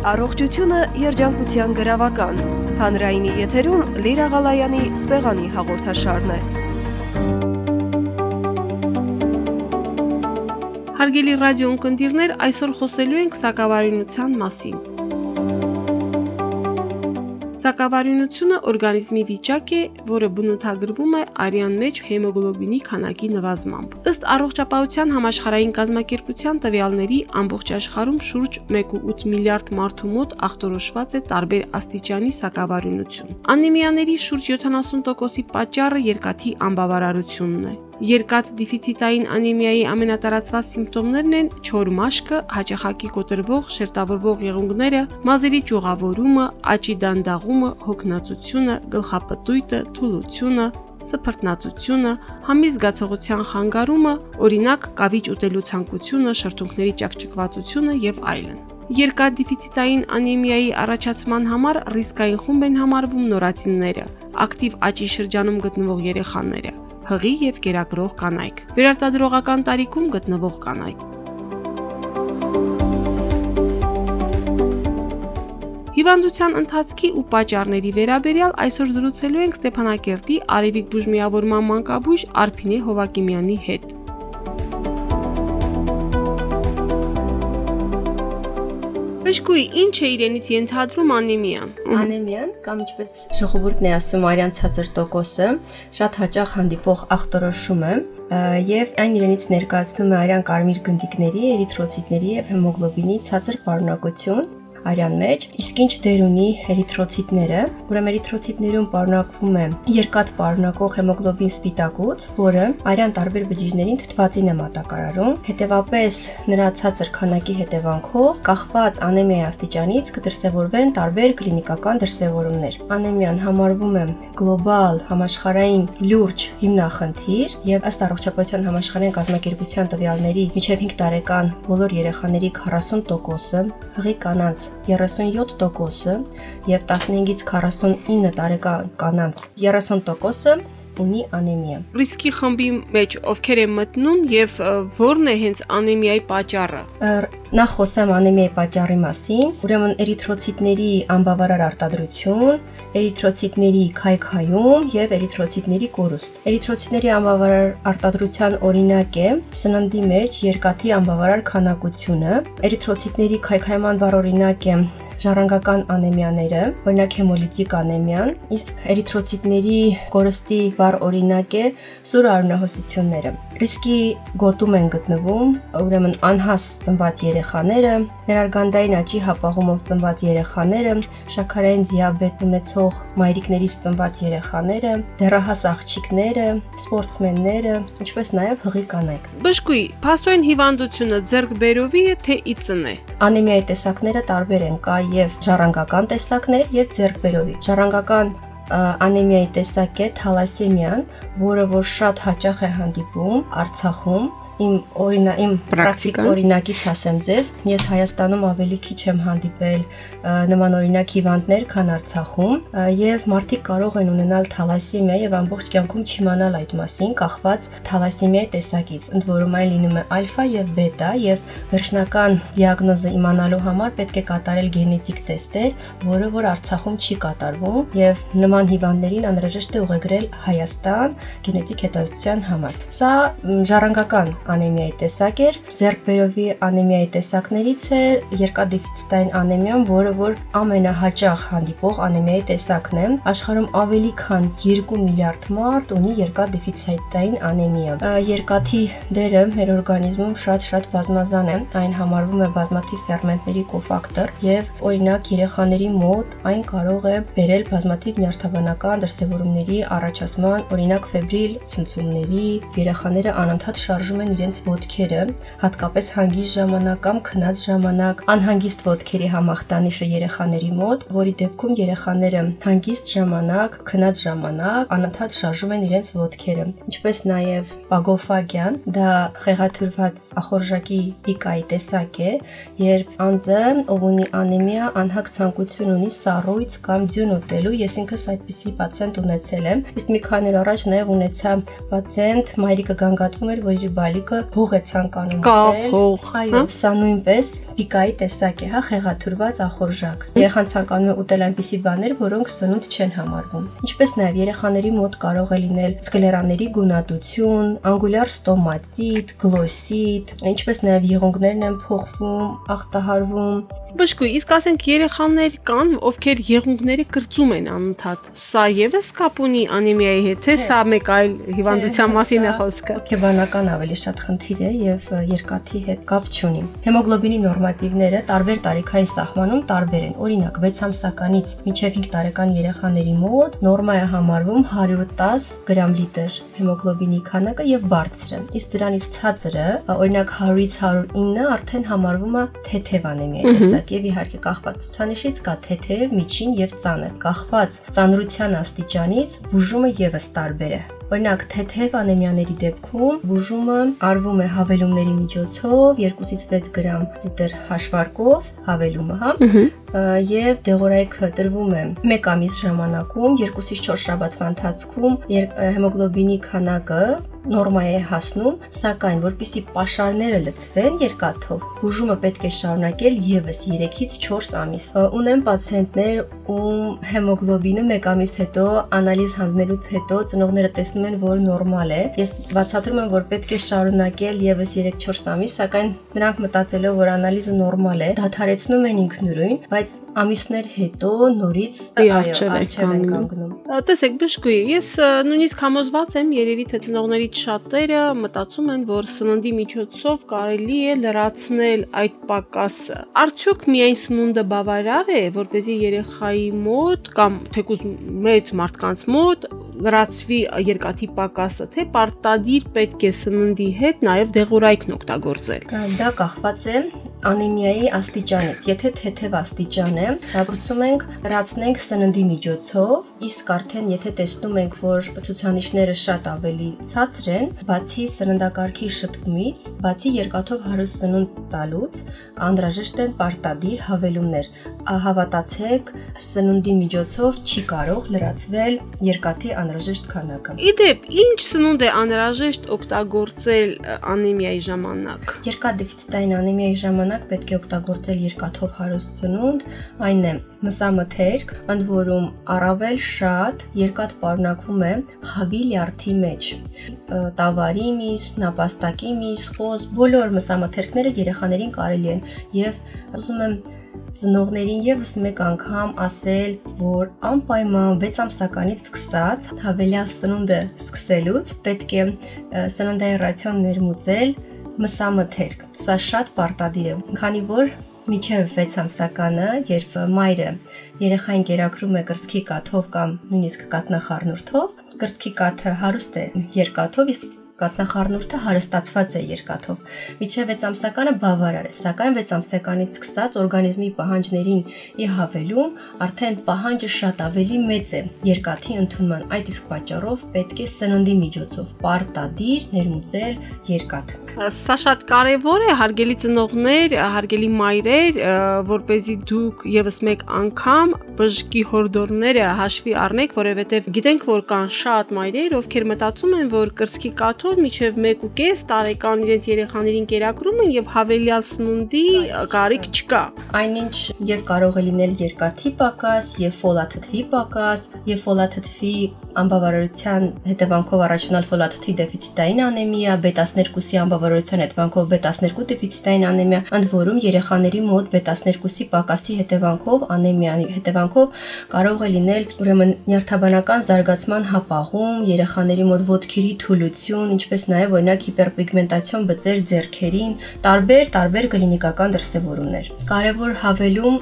Առողջությունը երջանկության գրավական։ Հանրայինի եթերում Լիրա Ղալայանի սպեղանի հաղորդաշարն է։ Հարգելի ռադիո ունկնդիրներ, այսօր խոսելու ենք սակավարյունության մասին։ Սակավարյունությունը օրգանիզմի վիճակ է, որը բնութագրվում է արյան մեջ հեմոգլոբինի քանակի նվազմամբ։ Ըստ առողջապահության համաշխարհային կազմակերպության տվյալների ամբողջ աշխարհում շուրջ 1.8 միլիարդ մարդու մոտ ախտորոշված է տարբեր աստիճանի սակավարյունություն։ Անեմիաների շուրջ 70%-ի պատճառը երկաթի անբավարարությունն է։ Երկաթ դեֆիցիտային անեմիայի ամենատարածված սիմպտոմներն են չոր մաշկը, հաճախակի կոտրվող, շերտավորվող եղունգները, մազերի ճյուղավորումը, աճի դանդաղումը, հոգնածությունը, գլխապտույտը, թուլությունը, սփռտնացությունը, համի զգացողության խանգարումը, օրինակ կավիճ ուտելու ցանկությունը, շրթունքների ճակճկվածությունը եւ այլն։ Երկաթ դեֆիցիտային անեմիայի առաջացման համար ռիսկային խումբ են համարվում նորածինները, ակտիվ աճի շրջանում գտնվող երեխաները, հղի եւ կերակրող կանայք, վերարտադրողական տարիքում գտնվող կանայք։ Հիվանդության ընթացքի ու պատճառների վերաբերյալ այսօր զրուցելու ենք Ստեփանակերտի Արևիկ բուժմիավորման մանկաբույժ Արփինե Հովակիմյանի հետ։ Բժշկուի, ինչ է իրենից ենթադրում անեմիան։ Անեմիան կամ ինչպես ժողովուրդն է ասում արյան ցածր տոկոսը, շատ հաճախ հանդիպող ախտորոշում է եւ այն իրենից ներկայացնում է արյան կարմիր գնդիկների, էրիթրոցիտների եւ հեմոգլոբինի ցածր պարունակություն, արյան մեջ, իսկ ինչ դեր ունի էրիթրոցիտները, ուրեմն էրիթրոցիտներում պարունակվում է երկաթ պարունակող հեմոգլոբին սպիտակուց, որը արյան տարբեր բջիջներին թթվածին է մատակարարում։ Հետևապես նրա ցածր քանակի հետևանքով կախված անեմիայի աստիճանից կդրսևորվեն տարբեր կլինիկական դրսևորումներ։ Անեմիան համարվում է գլոբալ համաշխարհային լուրջ հիմնախնդիր եւ ըստ առողջապահության համաշխարհային կազմակերպության տվյալների միջև 5 տարեկան բոլոր երեխաների 40%-ը հղի կանանց 37%-ը եւ 15-ից 49 տարեկան կանանց 30%-ը ունի անեմիա։ Ռիսկի խմբի մեջ ովքեր են մտնում եւ ո՞րն է հենց անեմիայի պատճառը։ Նախ խոսեմ անեմիայի պատճառի մասին։ Ուրեմն էրիթրոցիտների անբավարար արտադրություն, էրիթրոցիտների քայքայում եւ էրիթրոցիտների կորուստ։ Էրիթրոցիտների անբավարար արտադրության օրինակ է սննդի մեջ երկաթի անբավարար քանակությունը։ Էրիթրոցիտների քայքայման բառ օրինակ է ժառանգական անեմիաները, օրինակ հեմոլիտիկ անեմիան, իսկ էրիթրոցիտների կորստի վառ օրինակ է սուր արյունահոսությունները։ Ռիսկի գոտում են գտնվում, ուրեմն անհաս ծնված երեխաները, ներարգանդային աճի հապաղումով ծնված երեխաները, շաքարային դիաբետ ունեցող մայրիկներից ծնված երեխաները, դեռահաս աղջիկները, սպորտսմենները, ինչպես նաև հղի կանայք։ Բժշկուի, փաստորեն հիվանդությունը ձեռք բերովի է թե իծն է։ Անեմիայի տեսակները տարբեր են, կա եւ ժառանգական տեսակներ եւ ձեռքբերովի։ Ժառանգական անեմիայի տեսակ է թալասեմիան, որը որ շատ հաճախ է հանդիպում Արցախում իմ օրինա իմ պրակտիկ օրինակից ասեմ ձեզ, ես Հայաստանում ավելի քիչ եմ հանդիպել նման օրինակ հիվանդներ, քան Արցախում, եւ մարդիկ կարող են ունենալ թալասեմիա եւ ամբողջ կյանքում չիմանալ այդ մասին, կախված թալասեմիայի տեսակից։ Ընդ որում այն լինում է ալֆա եւ բետա եւ վերջնական դիագնոզը իմանալու համար պետք է կատարել գենետիկ տեստեր, որը որ Արցախում չի կատարվում եւ նման հիվանդներին անհրաժեշտ է ուղեկրել Հայաստան գենետիկ հետազոտության համար։ Սա ժառանգական անեմիայի տեսակ էր։ Ձերբերովի անեմիայի տեսակներից է երկադեֆիցիտային անեմիան, որը որ ամենահաճախ հանդիպող անեմիայի տեսակն է։ Աշխարհում ավելի քան 2 միլիարդ մարդ ունի երկադեֆիցիտային անեմիա։ Երկաթի դերը մեր օրգանիզմում շատ-շատ բազմազան է։ Այն համարվում է բազմաթիվ ֆերմենտների կոֆակտոր եւ օրինակ երեխաների մոտ այն կարող է բերել բազմաթիվ նյարդաբանական դրսևորումների առաջացման, օրինակ ֆեբրիլ ցնցումների, երեխաները անընդհատ շարժում են իրենց ոտքերը, հատկապես հանգիստ ժամանակ կամ քնած ժամանակ, անհանգիստ ոտքերի համախտանիշը երեխաների մոտ, որի դեպքում երեխաները հանգիստ ժամանակ, քնած ժամանակ անընդհատ շարժում են իրենց ոտքերը, ինչպես նաև պագոֆագյան, դա խեղաթյուրված ախորժակի պիկայի տեսակ է, երբ անձը, ով ունի անեմիա, անհակ ցանկություն ունի սառույց կամ ձյուն ուտելու, ես ինքս այդպիսի պացիենտ ունեցել եմ, իսկ մի քանի օր առաջ նաև ունեցա պացիենտ, մայրիկը գանգատվում էր, որ իր բալի աղջիկը հող է ցանկանում հող, Այո, հա։ սա նույնպես պիկայի տեսակ է, հա, խեղաթյուրված ախորժակ։ Երեխան ցանկանում է ուտել այնպիսի բաներ, որոնք սնունդ չեն համարվում։ Ինչպես նաև երեխաների մոտ կարող է լինել սկլերաների գունատություն, անգուլյար ստոմատիտ, գլոսիտ, ինչպես նաև եղունգներն են փոխվում, ախտահարվում, Բժշկու, իսկ ասենք երեխաներ կան, ովքեր եղունգները կրծում են անընդհատ։ Սա եւս կապ ունի անեմիայի հետ, թե սա մեկ այլ հիվանդության մասին է խոսքը։ Հոգեբանական ավելի շատ խնդիր է եւ երկաթի հետ կապ չունի։ Հեմոգլոբինի նորմատիվները տարբեր տարիքային սահմանում տարբեր են։ Օրինակ 6 ամսականից մինչև 5 տարեկան երեխաների մոտ նորմա է համարվում 110 գրամ լիտր հեմոգլոբինի քանակը եւ բարձրը։ Իսկ դրանից ցածրը, օրինակ 100-ից 109 արդեն համարվում է թեթև անեմիայի տեսակ եւ իհարկե կախված ցուցանիշից կա թեթև, միջին եւ ծանր։ Կախված ծանրության աստիճանից բուժումը եւս տարբեր է։ Օրինակ թեթև անեմիաների դեպքում բուժումը արվում է հավելումների միջոցով 2-ից 6 գրամ լիտր հաշվարկով հավելումը, հա, եւ դեղորայքը տրվում է 1 ամիս ժամանակում 2-ից 4 շաբաթվա ընթացքում հեմոգլոբինի քանակը նորմա է հասնում, սակայն որpիսի pašարները լցվեն երկաթով, բուժումը պետք է շարունակել եւս 3-ից 4 ամիս։ Ունեմ պացիենտներ, ում հեմոգլոբինը 1 ամիս հետո անալիզ հանձնելուց հետո ծնողները տեսնում են, որ նորմալ է։ Ես բացատրում եմ, որ պետք է շարունակել եւս 3-4 ամիս, սակայն նրանք մտածելով, որ անալիզը նորմալ է, դադարեցնում են ինքնուրույն, բայց ամիսներ հետո նորից առջև են կանգնում։ Տեսեք, բժշկուի, ես նույնիսկ համոզված եմ, երևի թե ծնողներից շատերը մտածում են, որ սննդի միջոցով կարելի է լրացնել այդ պակասը։ Արդյոք միայն սնունդը բավարար է, որ เป զի երեխայի մոտ կամ թեկուզ մեծ մարդկանց մոտ լրացվի երկաթի պակասը, թե պարտադիր պետք է սննդի հետ նաև դեղորայքն օգտագործել։ Դա կախված է անեմիայի աստիճանից։ Եթե թեթև աստիճան է, հաղորդում ենք լրացնենք սննդի միջոցով, իսկ արդեն եթե տեսնում ենք, որ ցուցանիշները շատ ավելի ցածր են, բացի սննդակարգի շտկումից, բացի երկաթով հարուստ սնունդ տալուց, անհրաժեշտ են պարտադիր հավելումներ։ Ա, Հավատացեք, սննդի միջոցով չի կարող լրացվել երկաթի անհրաժեշտ քանակը։ Իդեպ, ինչ սնունդ է անհրաժեշտ օգտագործել անեմիայի ժամանակ։ Երկաթդեֆիցիտային անեմիայի ժամանակ պետք է օգտագործել երկաթով հարուստ սնունդ, այն է մսամթերք, ընդ որում առավել շատ երկաթ պարունակվում է հավի լյարդի մեջ։ Տավարի միս, նապաստակի միս, խոզ, բոլոր մսամթերքները երեխաներին կարելի են եւ ուզում եմ ծնողներին եւս մեկ անգամ ասել, որ անպայման 6 ամսականից սկսած հավելյալ սնունդը սկսելուց պետք է սննդային ռացիոն ներմուծել մսամթերք։ Սա շատ պարտադիր է, քանի որ միջև 6 ամսականը, երբ մայրը երեխային կերակրում է կրծքի կաթով կամ նույնիսկ կատնախառնուրդով, կրծքի կաթը հարուստ է երկաթով, իսկ կատնախառնուրդը հարստացված է երկաթով։ Միջև 6 ամսականը բավարար է, սակայն 6 ամսականից սկսած օրգանիզմի պահանջներին ի հավելում արդեն պահանջը շատ ավելի մեծ է երկաթի ընդունման։ Այդ իսկ պատճառով պետք է սննդի միջոցով պարտադիր ներմուծել երկաթ։ Սա շատ կարևոր է, հարգելի ծնողներ, հարգելի մայրեր, որ เป զի դուք եւս մեկ անգամ բժշկի հորդորները հաշվի առնեք, որովհետեւ գիտենք, որ կան շատ մայրեր, ովքեր մտածում են, որ կրծքի կաթով միջև 1.5 տարեկան իրենց երեխաներին կերակրում են եւ հավելյալ սնունդի կարիք չկա։ Այնինչ եւ կարող է լինել երկաթի պակաս, եւ ֆոլաթթվի պակաս, եւ ֆոլաթթվի անբավարարության հետևանքով առաջանալ ֆոլաթթվի դեֆիցիտային անեմիա, B12-ի անբավարարության հետևանքով B12 դեֆիցիտային անեմիա, ընդ որում երեխաների մոտ B12-ի պակասի հետևանքով անեմիայի հետևանքով կարող է լինել ուրեմն նյարդաբանական զարգացման հապաղում, երեխաների մոտ ոտքերի թուլություն, ինչպես նաեւ օրինակ հիպերպիգմենտացիոն բծեր ձեռքերին, տարբեր տարբեր կլինիկական դրսևորումներ։ Կարևոր հավելում,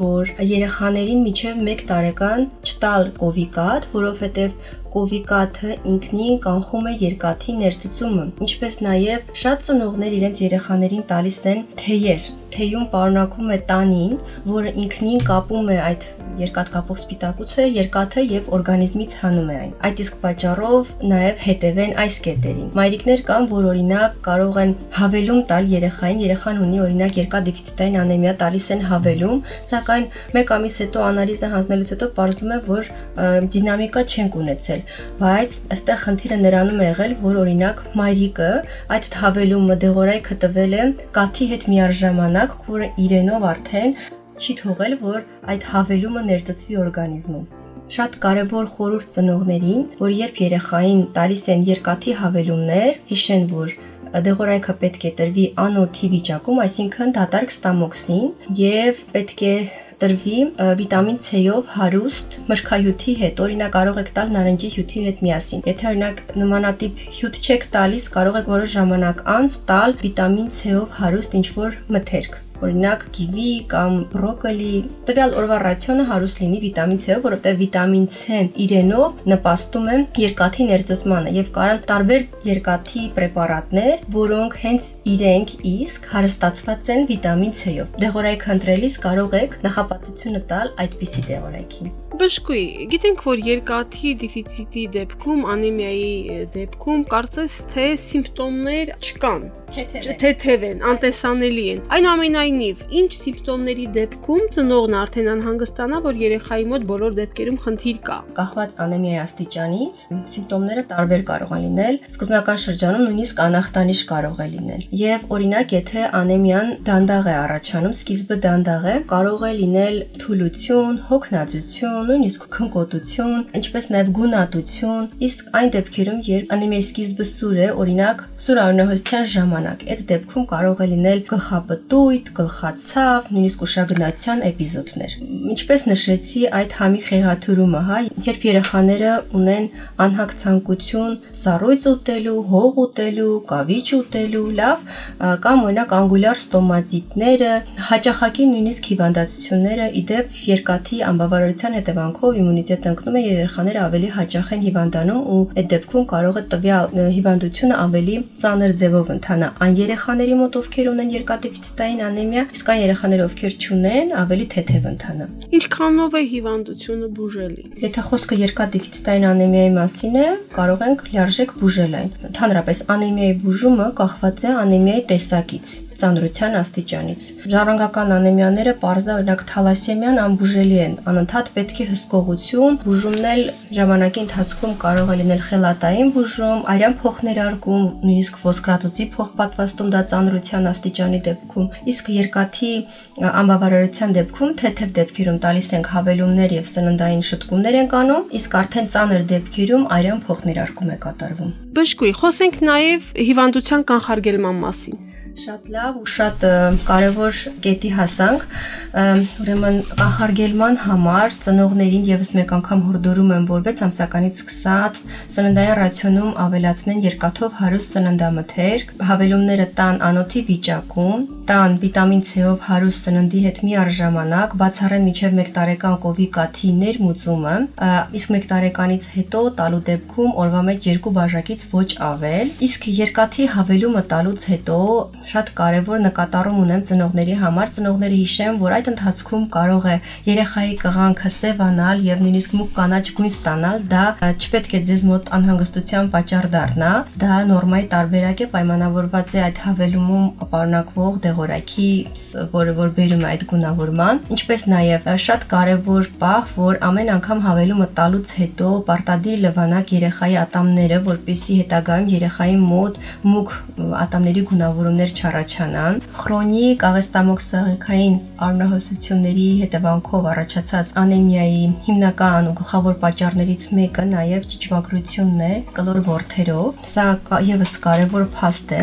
որ երեխաներին միջև 1 տարեկան չտալ կովիկատ, որովհետև կովիկաթը ինքնին կանխում է երկաթի ներծծումը, ինչպես նաև շատ ծնողներ իրենց երեխաներին տալիս են թեյեր, թեյում պարունակվում է տանին, որը ինքնին կապում է այդ երկաթկապող սպիտակուցը, երկաթը եւ օրգանիզմից հանում է այն։ Այդ իսկ պատճառով նաեւ հետևեն այս կետերին։ Մայրիկներ կան, որ օրինակ կարող են հավելում տալ երեխային, երեխան ունի օրինակ երկաթդեֆիցիտային անեմիա, տալիս են հավելում, սակայն 1 ամիս հետո անալիզը հանձնելուց հետո ողջում է, որ դինամիկա չենք ունեցել, բայց ըստեղ խնդիրը նրանում է եղել, որ օրինակ մայրիկը այդ հավելումը դեղորայքը տվել է կաթի հետ միաժամանակ, որը իրենով արդեն չի թողել, որ այդ հավելումը ներծծվի օրգանիզմում շատ կարևոր խորհուրդ ծնողներին, որ երբ երեխային տալիս են երկաթի հավելումներ, հիշեն, որ դեղորայքը պետք է տրվի անոթի վիճակում, այսինքն դատարկ ստամոքսին եւ պետք է տրվի վիտամին C-ով հարուստ մրգահյութի հետ։ Օրինակ կարող եք տալ նարնջի հյութի հետ միասին։ Եթե օրինակ նմանատիպ հյութ չեք տալիս, կարող եք որոշ ժամանակ անց տալ վիտամին C-ով հարուստ ինչ-որ մթերք օրինակ կիվի կամ բրոկոլի, տվյալ օրվա ռացիոնը հարուստ լինի վիտամին C-ով, որովհետև վիտամին C-ն իրենով նպաստում է երկաթի ներծծմանը եւ կարան տարբեր երկաթի պրեպարատներ, որոնք հենց իրենք իսկ հարստացված են վիտամին C-ով։ Դեղորայք ընտրելիս կարող եք նախապատվությունը տալ այդպիսի դեղորայքին։ Բժշկուի, գիտենք, որ երկաթի դեֆիցիտի դեպքում, անեմիայի դեպքում կարծես թե սիմպտոմներ չկան թեթև են, անտեսանելի են։ Այնուամենայնիվ, ինչ սիմպտոմների դեպքում ծնողն արդեն անհանգստանա, որ երեխայի մոտ բոլոր դեպքերում խնդիր կա։ Կախված անեմիայի աստիճանից, սիմպտոմները տարբեր կարող են լինել։ Սկզբնական շրջանում նույնիսկ անախտանիշ կարող է լինել։ Եվ օրինակ, եթե անեմիան դանդաղ է առաջանում, սկիզբը դանդաղ է, կարող է լինել թուլություն, հոգնածություն, նույնիսկ քնկոտություն, ինչպես նաև գունատություն, իսկ այն դեպքերում, երբ անեմիայի սկիզբը սուր է, օրինակ, սուր արյունահոսության ժամանակ ժամանակ։ Այդ դեպքում կարող է լինել գլխապտույտ, գլխացավ, նույնիսկ ուշագնացության էպիզոդներ։ Ինչպես նշեցի, այդ համի խեղաթյուրումը, հա, երբ երեխաները ունեն անհակ ցանկություն սառույց ուտելու, հող ուտելու, կավիճ ուտելու, լավ, կամ օրինակ անգուլյար ստոմատիտները, հաճախակի նույնիսկ հիվանդացությունները, իդեպ երկաթի անբավարարության հետևանքով իմունիտետը ընկնում է եւ երեխաները ավելի հաճախ են հիվանդանում ու այդ դեպքում կարող է տվյալ հիվանդությունը ավելի ծանր ձևով ընթանալ այն երեխաների մոտ, ովքեր ունեն երկաթդեֆիցիտային անեմիա, իսկ այն երեխաները, ովքեր չունեն, ավելի թեթև ընթանա։ Ինչքանով է հիվանդությունը բուժելի։ Եթե խոսքը երկաթդեֆիցիտային անեմիայի մասին է, կարող ենք լիարժեք բուժել այն։ Ընդհանրապես անեմիայի բուժումը կախված է անեմիայի տեսակից ծանրության աստիճանից։ Ժառանգական անեմիաները parza օրինակ թալասեմիան անբուժելի են, անընդհատ պետք է հսկողություն, բուժումն էլ ժամանակի ընթացքում կարող է լինել խելատային բուժում, արյան փոխներարկում, նույնիսկ ոսկրածոցի փոխպատվաստում դա ծանրության աստիճանի դեպքում, իսկ երկաթի անբավարարության դեպքում թեթև դեպքերում տալիս ենք հավելումներ եւ սննդային շտկումներ ենք անում, իսկ արդեն ծանր դեպքերում արյան փոխներարկում է կատարվում։ Բժշկուի, խոսենք նաև հիվանդության կանխարգելման մասին։ Շատ լավ ու շատ կարևոր կետի հասանք։ Ուրեմն կանխարգելման համար ծնողներին եւս մեկ անգամ հորդորում եմ, որ 6 ամսականից սկսած սննդային ռացիոնում ավելացնեն երկաթով հարուստ սննդամթերք, հավելումները տան անոթի վիճակում, տան վիտամին C-ով հարուստ սննդի հետ միառժամանակ, բացառեն միջև 1 տարեկան կովի կաթի ներմուծումը, իսկ 1 տարեկանից հետո տալու դեպքում օրվա մեջ 2 բաժակից ոչ ավել, իսկ երկաթի հավելումը տալուց հետո շատ կարևոր նկատառում ունեմ ծնողների համար։ Ծնողները հիշեն, որ այդ ընթացքում կարող է երեխայի կղանքը սևանալ եւ նույնիսկ մուկ կանաչ գույն ստանալ, դա չպետք է ձեզ մոտ անհանգստության պատճառ դառնա։ Դա նորմայի տարբերակ է պայմանավորված է այդ հավելումում պարունակվող դեղորայքի, որը որ բերում է այդ գունավորման, ինչպես նաեւ շատ կարևոր պահ, որ ամեն անգամ հավելումը տալուց հետո պարտադիր լվանակ երեխայի ատամները, որպեսի հետագայում երեխայի մոտ մուկ ատամների գունավորումներ խնդիրներ չառաջանան։ Խրոնիկ աղեստամոքսահիկային արմնահոսությունների հետևանքով առաջացած անեմիայի հիմնական ու գլխավոր պատճառներից մեկը նաև ճիճվագրությունն է կլոր ворթերով։ Սա եւս կարևոր փաստ է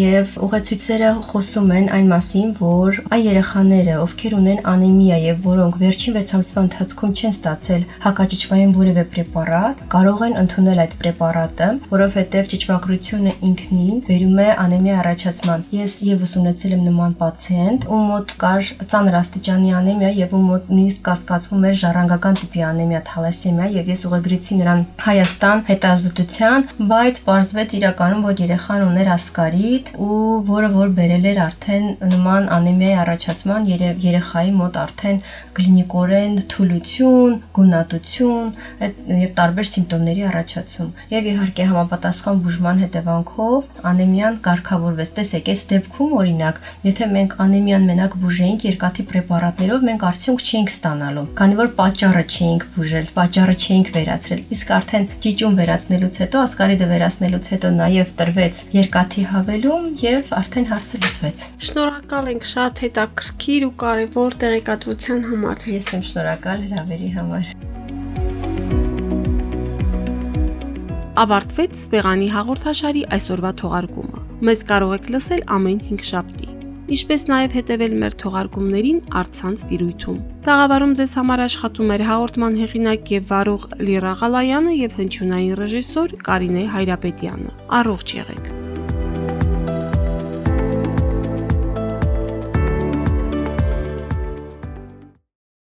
եւ ուղեցույցերը խոսում են այն մասին, որ այն երեխաները, ովքեր ունեն անեմիա եւ որոնք վերջին 6 ամսվա ընթացքում չեն ստացել հակաճիճվային որևէ պրեպարատ, կարող են ընդունել այդ պրեպարատը, որովհետև ճիճվագրությունը ինքնին վերում է անեմիա առաջացման Ես եւս ունեցել եմ նման պացիենտ, ում մոտ կար ծանր աստիճանի անեմիա եւ ում մոտ նույնիսկ կասկածվում էր ժառանգական տիպի անեմիա թալասեմիա եւ ես ուղեգրեցի նրան Հայաստան հետազոտության, բայց պարզվեց իրականում, որ երեխան ուներ ասկարիտ ու որը որ բերել էր արդեն նման անեմիայի առաջացման երև երեխայի մոտ արդեն կլինիկորեն թուլություն, գունատություն եւ տարբեր սիմպտոմների առաջացում։ Եվ իհարկե համապատասխան բուժման հետևանքով անեմիան կարգավորվեց։ Տեսեք, այս դեպքում օրինակ, եթե մենք անեմիան մենակ բուժեինք երկաթի պրեպարատներով, մենք արդյունք չէինք ստանալու, քանի որ պատճառը չէինք բուժել, պատճառը չէինք վերացրել։ Իսկ արդեն ճիճուն վերացնելուց հետո, ասկարիդը վերացնելուց հետո նաև տրվեց երկաթի հավելում եւ արդեն հարցը լուծվեց։ Շնորհակալ ենք շատ հետաքրքիր ու կարևոր տեղեկատվության համար։ Ես եմ շնորհակալ հրավերի համար։ Ավարտվեց Սպեղանի հաղորդաշարի այսօրվա թողարկումը։ Մեզ կարող եք լսել ամեն 5 շաբթի ինչպես նաև հետևել մեր թողարկումներին առցանց տիրույթում։ Տաղավարում ձեզ համար աշխատում էր հաղորդման հեղինակ եւ վարող Լիրա Ղալայանը եւ հնչյունային ռեժիսոր Կարինե Հայրապետյանը։ Առողջ եղեք։